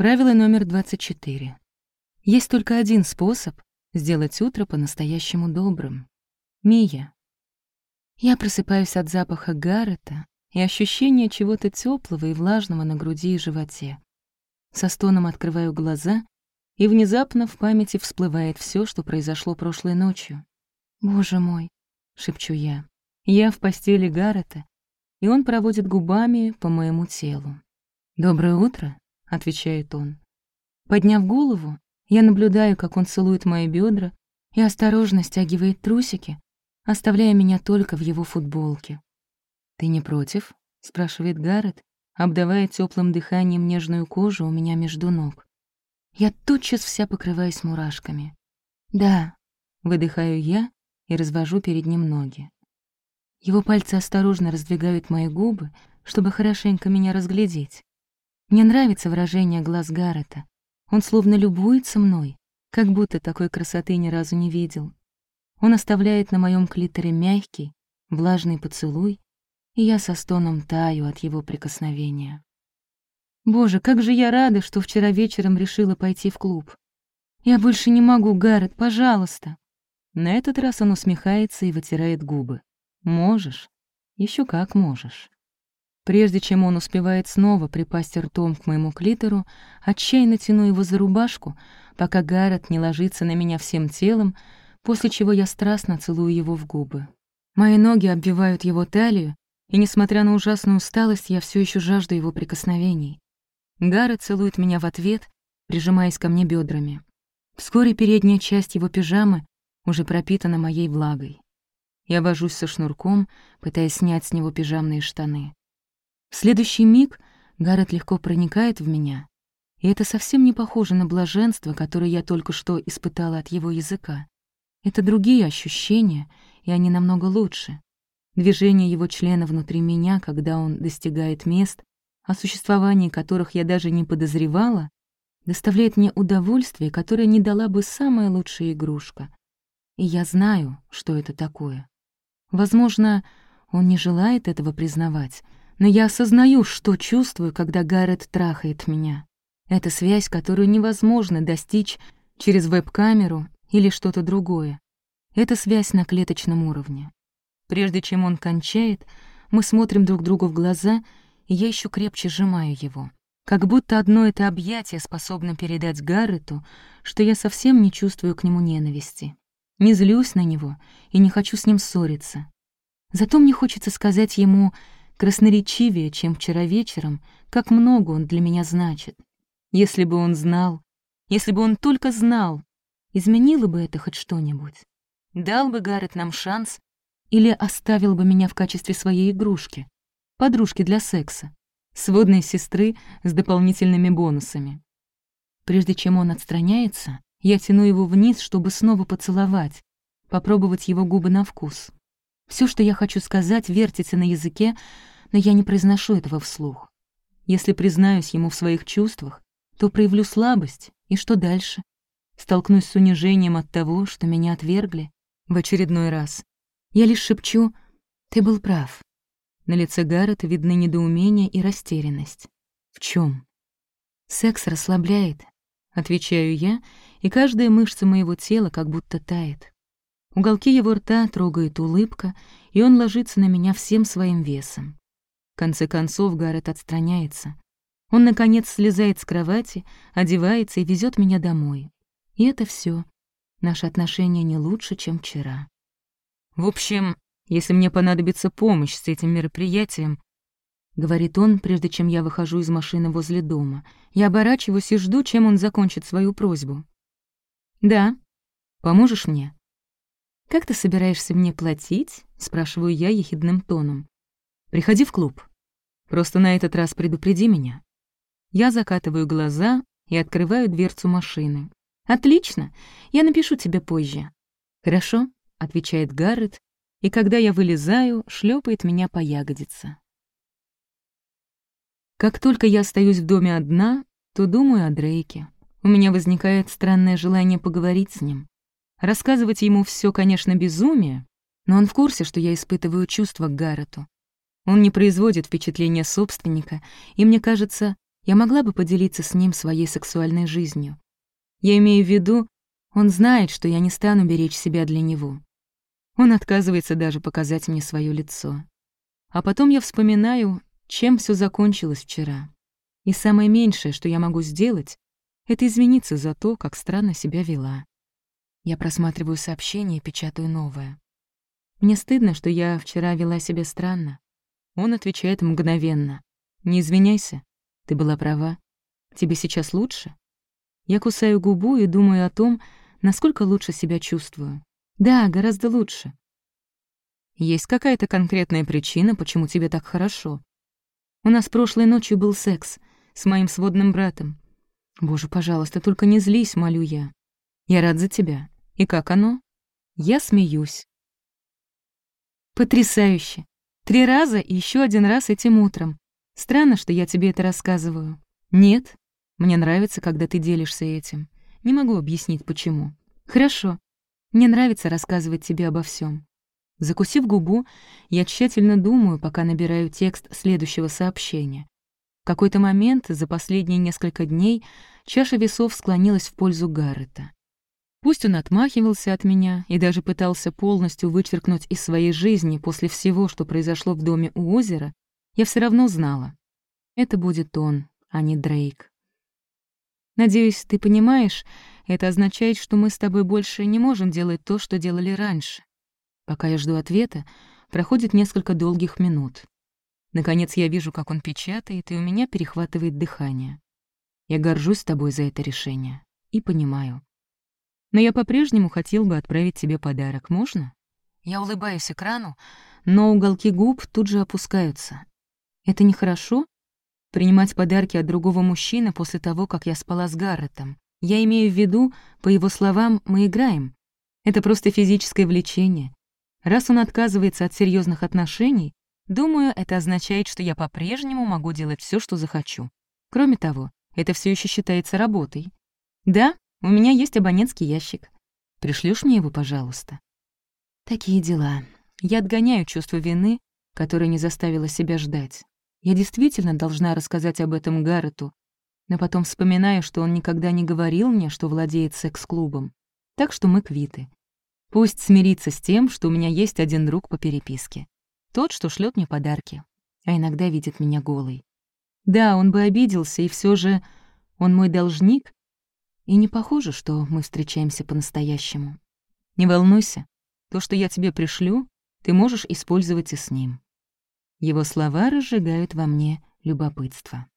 Правило номер 24. Есть только один способ сделать утро по-настоящему добрым. Мия. Я просыпаюсь от запаха Гаррета и ощущения чего-то теплого и влажного на груди и животе. Со стоном открываю глаза, и внезапно в памяти всплывает все, что произошло прошлой ночью. «Боже мой!» — шепчу я. Я в постели Гаррета, и он проводит губами по моему телу. «Доброе утро», — отвечает он. Подняв голову, я наблюдаю, как он целует мои бедра и осторожно стягивает трусики, оставляя меня только в его футболке. «Ты не против?» — спрашивает Гаррет, обдавая теплым дыханием нежную кожу у меня между ног. Я тотчас вся покрываюсь мурашками. «Да», — выдыхаю я и развожу перед ним ноги. Его пальцы осторожно раздвигают мои губы, чтобы хорошенько меня разглядеть. Мне нравится выражение глаз Гаррета. Он словно любуется мной, как будто такой красоты ни разу не видел. Он оставляет на моем клиторе мягкий, влажный поцелуй, и я со стоном таю от его прикосновения. Боже, как же я рада, что вчера вечером решила пойти в клуб. Я больше не могу, Гаррет, пожалуйста. На этот раз он усмехается и вытирает губы. Можешь. Еще как можешь. Прежде чем он успевает снова припасть ртом к моему клитору, отчаянно тяну его за рубашку, пока Гаррет не ложится на меня всем телом, после чего я страстно целую его в губы. Мои ноги обвивают его талию, и, несмотря на ужасную усталость, я все еще жажду его прикосновений. Гаррет целует меня в ответ, прижимаясь ко мне бедрами. Вскоре передняя часть его пижамы уже пропитана моей влагой. Я вожусь со шнурком, пытаясь снять с него пижамные штаны. В следующий миг Гаррет легко проникает в меня, и это совсем не похоже на блаженство, которое я только что испытала от его языка. Это другие ощущения, и они намного лучше. Движение его члена внутри меня, когда он достигает мест, о существовании которых я даже не подозревала, доставляет мне удовольствие, которое не дала бы самая лучшая игрушка. И я знаю, что это такое. Возможно, он не желает этого признавать, но я осознаю, что чувствую, когда Гаррет трахает меня. Это связь, которую невозможно достичь через веб-камеру или что-то другое. Это связь на клеточном уровне. Прежде чем он кончает, мы смотрим друг другу в глаза, и я еще крепче сжимаю его. Как будто одно это объятие способно передать Гаррету, что я совсем не чувствую к нему ненависти не злюсь на него и не хочу с ним ссориться. Зато мне хочется сказать ему красноречивее, чем вчера вечером, как много он для меня значит. Если бы он знал, если бы он только знал, изменило бы это хоть что-нибудь. Дал бы Гаррет нам шанс или оставил бы меня в качестве своей игрушки, подружки для секса, сводной сестры с дополнительными бонусами. Прежде чем он отстраняется, я тяну его вниз, чтобы снова поцеловать, попробовать его губы на вкус. Все, что я хочу сказать, вертится на языке, но я не произношу этого вслух. Если признаюсь ему в своих чувствах, то проявлю слабость, и что дальше? Столкнусь с унижением от того, что меня отвергли в очередной раз. Я лишь шепчу «Ты был прав». На лице Гаррета видны недоумение и растерянность. В чем? Секс расслабляет, отвечаю я, и каждая мышца моего тела как будто тает. Уголки его рта трогает улыбка, и он ложится на меня всем своим весом. В конце концов Гаррет отстраняется. Он, наконец, слезает с кровати, одевается и везет меня домой. И это все. Наши отношения не лучше, чем вчера. В общем, если мне понадобится помощь с этим мероприятием, — говорит он, прежде чем я выхожу из машины возле дома. Я оборачиваюсь и жду, чем он закончит свою просьбу. «Да. Поможешь мне?» «Как ты собираешься мне платить?» — спрашиваю я ехидным тоном. «Приходи в клуб. Просто на этот раз предупреди меня». Я закатываю глаза и открываю дверцу машины. «Отлично. Я напишу тебе позже». «Хорошо», — отвечает Гаррет, и когда я вылезаю, шлепает меня по ягодице. Как только я остаюсь в доме одна, то думаю о Дрейке. У меня возникает странное желание поговорить с ним. Рассказывать ему все, конечно, безумие, но он в курсе, что я испытываю чувства к Гаррету. Он не производит впечатления собственника, и мне кажется, я могла бы поделиться с ним своей сексуальной жизнью. Я имею в виду, он знает, что я не стану беречь себя для него. Он отказывается даже показать мне свое лицо. А потом я вспоминаю, чем все закончилось вчера. И самое меньшее, что я могу сделать, это извиниться за то, как странно себя вела. Я просматриваю сообщение и печатаю новое. Мне стыдно, что я вчера вела себя странно. Он отвечает мгновенно. «Не извиняйся, ты была права. Тебе сейчас лучше?» Я кусаю губу и думаю о том, насколько лучше себя чувствую. Да, гораздо лучше. Есть какая-то конкретная причина, почему тебе так хорошо? У нас прошлой ночью был секс с моим сводным братом. Боже, пожалуйста, только не злись, молю я. Я рад за тебя. И как оно? Я смеюсь. Потрясающе. Три раза и еще один раз этим утром. Странно, что я тебе это рассказываю. Нет, мне нравится, когда ты делишься этим. Не могу объяснить, почему. Хорошо. Мне нравится рассказывать тебе обо всем. Закусив губу, я тщательно думаю, пока набираю текст следующего сообщения. В какой-то момент за последние несколько дней чаша весов склонилась в пользу Гаррета. Пусть он отмахивался от меня и даже пытался полностью вычеркнуть из своей жизни после всего, что произошло в доме у озера, я все равно знала. Это будет он, а не Дрейк. Надеюсь, ты понимаешь, это означает, что мы с тобой больше не можем делать то, что делали раньше. Пока я жду ответа, проходит несколько долгих минут. Наконец я вижу, как он печатает, и у меня перехватывает дыхание. Я горжусь тобой за это решение и понимаю. Но я по-прежнему хотел бы отправить тебе подарок, можно? Я улыбаюсь экрану, но уголки губ тут же опускаются. Это нехорошо? Принимать подарки от другого мужчины после того, как я спала с Гарретом. Я имею в виду, по его словам, мы играем. Это просто физическое влечение. Раз он отказывается от серьезных отношений, думаю, это означает, что я по-прежнему могу делать все, что захочу. Кроме того, это все еще считается работой. Да, у меня есть абонентский ящик. Пришлешь мне его, пожалуйста?» Такие дела. Я отгоняю чувство вины, которое не заставило себя ждать. Я действительно должна рассказать об этом Гаррету, но потом вспоминаю, что он никогда не говорил мне, что владеет секс-клубом. Так что мы квиты. Пусть смирится с тем, что у меня есть один друг по переписке. Тот, что шлет мне подарки, а иногда видит меня голой. Да, он бы обиделся, и все же он мой должник, и не похоже, что мы встречаемся по-настоящему. Не волнуйся, то, что я тебе пришлю, ты можешь использовать и с ним. Его слова разжигают во мне любопытство.